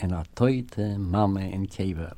en a toite mame in kever